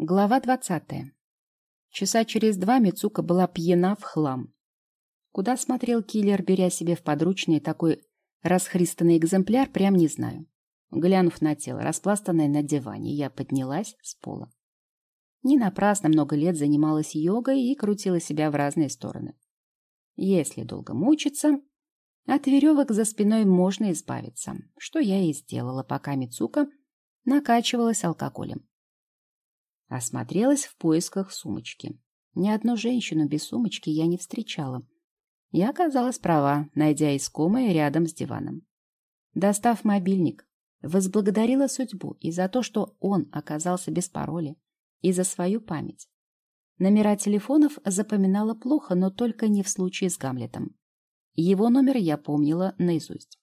Глава двадцатая. Часа через два Мицука была пьяна в хлам. Куда смотрел киллер, беря себе в подручный такой расхристанный экземпляр, прям не знаю. Глянув на тело, распластанное на диване, я поднялась с пола. Не напрасно много лет занималась йогой и крутила себя в разные стороны. Если долго мучиться, от веревок за спиной можно избавиться, что я и сделала, пока Мицука накачивалась алкоголем. Осмотрелась в поисках сумочки. Ни одну женщину без сумочки я не встречала. Я оказалась права, найдя искомое рядом с диваном. Достав мобильник, возблагодарила судьбу и за то, что он оказался без пароля, и за свою память. Номера телефонов запоминала плохо, но только не в случае с Гамлетом. Его номер я помнила наизусть.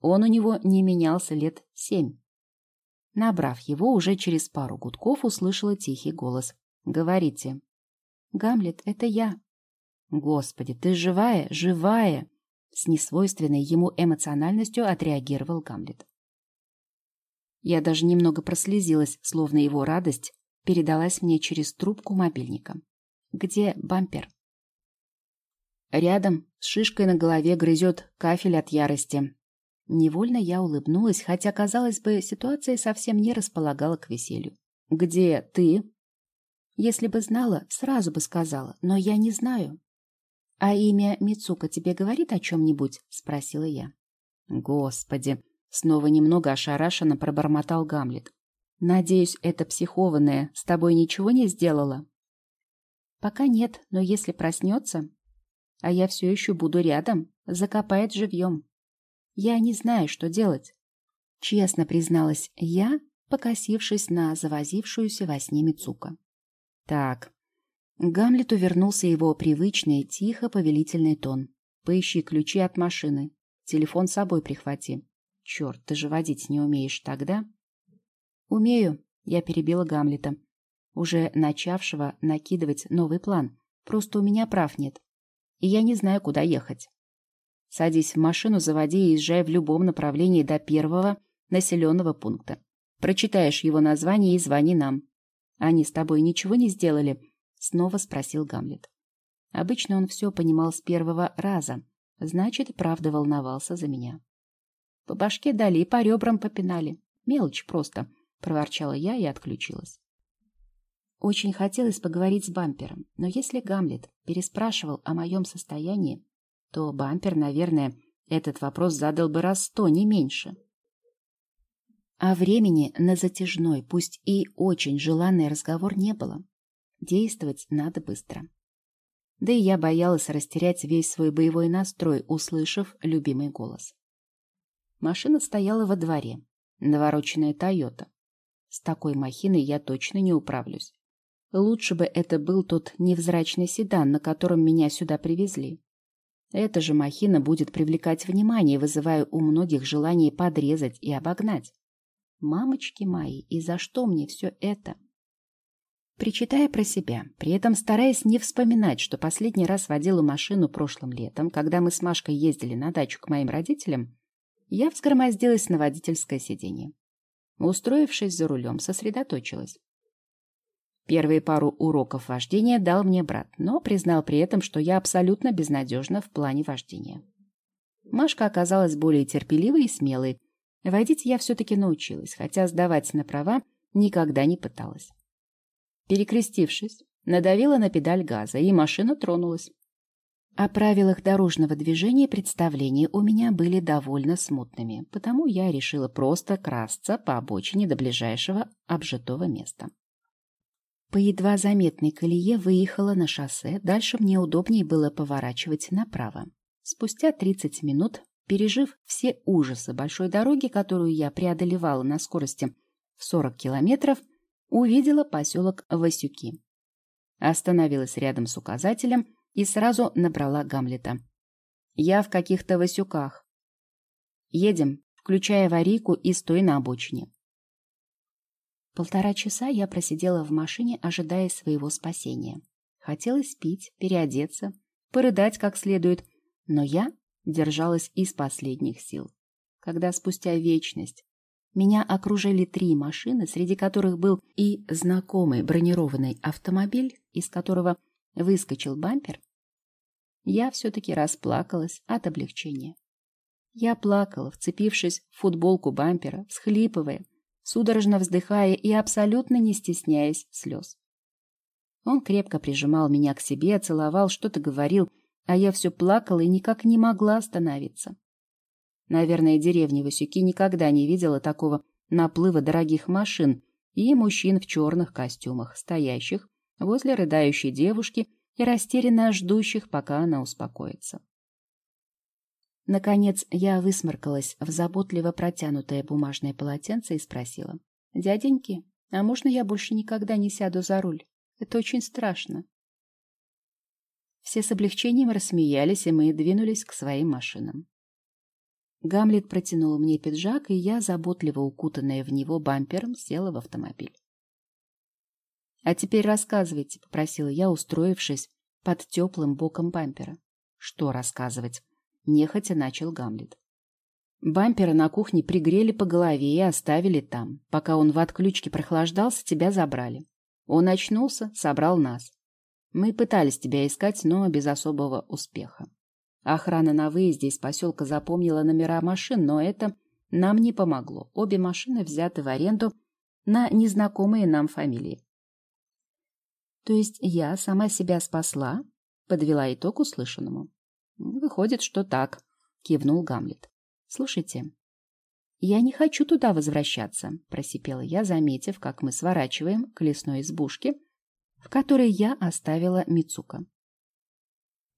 Он у него не менялся лет семь. Набрав его, уже через пару гудков услышала тихий голос. «Говорите». «Гамлет, это я». «Господи, ты живая, живая!» С несвойственной ему эмоциональностью отреагировал Гамлет. Я даже немного прослезилась, словно его радость передалась мне через трубку мобильника. «Где бампер?» Рядом с шишкой на голове грызет кафель от ярости. Невольно я улыбнулась, хотя, казалось бы, ситуация совсем не располагала к веселью. «Где ты?» «Если бы знала, сразу бы сказала, но я не знаю». «А имя Мицука тебе говорит о чем-нибудь?» — спросила я. «Господи!» — снова немного ошарашенно пробормотал Гамлет. «Надеюсь, эта психованная с тобой ничего не сделала?» «Пока нет, но если проснется, а я все еще буду рядом, закопает живьем. Я не знаю, что делать. Честно призналась я, покосившись на завозившуюся во сне Мицука. Так. Гамлету вернулся его привычный, тихо повелительный тон. Поищи ключи от машины. Телефон с собой прихвати. Черт, ты же водить не умеешь тогда? Умею, я перебила Гамлета, уже начавшего накидывать новый план. Просто у меня прав нет. И я не знаю, куда ехать. Садись в машину, заводи и езжай в любом направлении до первого населенного пункта. Прочитаешь его название и звони нам. Они с тобой ничего не сделали? Снова спросил Гамлет. Обычно он все понимал с первого раза. Значит, правда волновался за меня. По башке дали и по ребрам попинали. Мелочь просто, проворчала я и отключилась. Очень хотелось поговорить с бампером, но если Гамлет переспрашивал о моем состоянии, то бампер, наверное, этот вопрос задал бы раз сто, не меньше. А времени на затяжной, пусть и очень желанный разговор не было. Действовать надо быстро. Да и я боялась растерять весь свой боевой настрой, услышав любимый голос. Машина стояла во дворе. Навороченная «Тойота». С такой махиной я точно не управлюсь. Лучше бы это был тот невзрачный седан, на котором меня сюда привезли. Эта же махина будет привлекать внимание, вызывая у многих желание подрезать и обогнать. Мамочки мои, и за что мне все это? Причитая про себя, при этом стараясь не вспоминать, что последний раз водила машину прошлым летом, когда мы с Машкой ездили на дачу к моим родителям, я взгромоздилась на водительское сиденье. Устроившись за рулем, сосредоточилась. Первые пару уроков вождения дал мне брат, но признал при этом, что я абсолютно безнадежна в плане вождения. Машка оказалась более терпеливой и смелой. Водить я все-таки научилась, хотя сдавать на права никогда не пыталась. Перекрестившись, надавила на педаль газа, и машина тронулась. О правилах дорожного движения представления у меня были довольно смутными, потому я решила просто красться по обочине до ближайшего обжитого места. По едва заметной колее выехала на шоссе, дальше мне удобнее было поворачивать направо. Спустя 30 минут, пережив все ужасы большой дороги, которую я преодолевала на скорости в 40 километров, увидела поселок Васюки. Остановилась рядом с указателем и сразу набрала Гамлета. «Я в каких-то Васюках. Едем, включая аварийку и стой на обочине». Полтора часа я просидела в машине, ожидая своего спасения. Хотелось пить, переодеться, порыдать как следует, но я держалась из последних сил. Когда спустя вечность Меня окружили три машины, среди которых был и знакомый бронированный автомобиль, из которого выскочил бампер. Я все-таки расплакалась от облегчения. Я плакала, вцепившись в футболку бампера, всхлипывая, судорожно вздыхая и абсолютно не стесняясь слез. Он крепко прижимал меня к себе, целовал, что-то говорил, а я все плакала и никак не могла остановиться. Наверное, деревня Васюки никогда не видела такого наплыва дорогих машин и мужчин в черных костюмах, стоящих возле рыдающей девушки и растерянно ждущих, пока она успокоится. Наконец я высморкалась в заботливо протянутое бумажное полотенце и спросила. «Дяденьки, а можно я больше никогда не сяду за руль? Это очень страшно». Все с облегчением рассмеялись, и мы двинулись к своим машинам. Гамлет протянул мне пиджак, и я, заботливо укутанная в него бампером, села в автомобиль. «А теперь рассказывайте», — попросила я, устроившись под теплым боком бампера. «Что рассказывать?» — нехотя начал Гамлет. Бампера на кухне пригрели по голове и оставили там. Пока он в отключке прохлаждался, тебя забрали. Он очнулся, собрал нас. Мы пытались тебя искать, но без особого успеха. Охрана на выезде из поселка запомнила номера машин, но это нам не помогло. Обе машины взяты в аренду на незнакомые нам фамилии. То есть я сама себя спасла? Подвела итог услышанному. Выходит, что так, кивнул Гамлет. Слушайте, я не хочу туда возвращаться, просипела я, заметив, как мы сворачиваем к лесной избушке, в которой я оставила Мицука.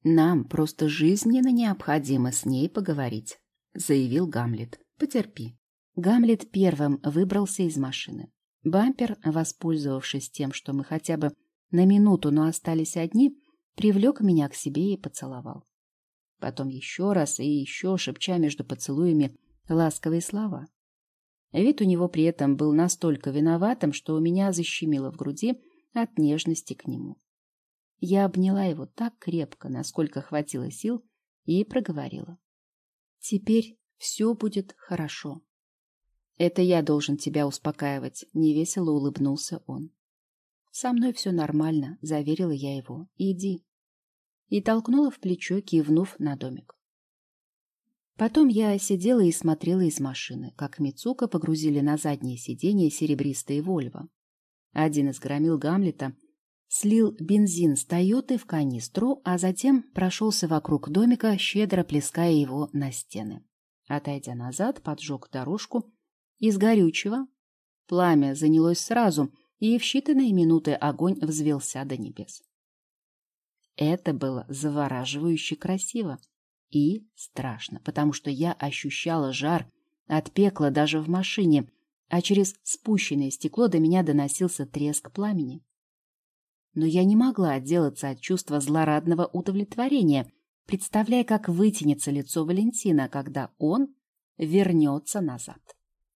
Нам просто жизненно необходимо с ней поговорить, заявил Гамлет. Потерпи. Гамлет первым выбрался из машины. Бампер, воспользовавшись тем, что мы хотя бы на минуту, но остались одни, привлек меня к себе и поцеловал. Потом еще раз и еще, шепча между поцелуями ласковые слова. Вид у него при этом был настолько виноватым, что у меня защемило в груди от нежности к нему. Я обняла его так крепко, насколько хватило сил, и проговорила. «Теперь все будет хорошо». «Это я должен тебя успокаивать», — невесело улыбнулся он. «Со мной все нормально», — заверила я его. «Иди». И толкнула в плечо, кивнув на домик. Потом я сидела и смотрела из машины, как Мицука погрузили на заднее сиденье серебристые Вольво. Один из громил Гамлета слил бензин с Тойоты в канистру, а затем прошелся вокруг домика, щедро плеская его на стены. Отойдя назад, поджег дорожку из горючего. Пламя занялось сразу — и в считанные минуты огонь взвелся до небес. Это было завораживающе красиво и страшно, потому что я ощущала жар от пекла даже в машине, а через спущенное стекло до меня доносился треск пламени. Но я не могла отделаться от чувства злорадного удовлетворения, представляя, как вытянется лицо Валентина, когда он вернется назад.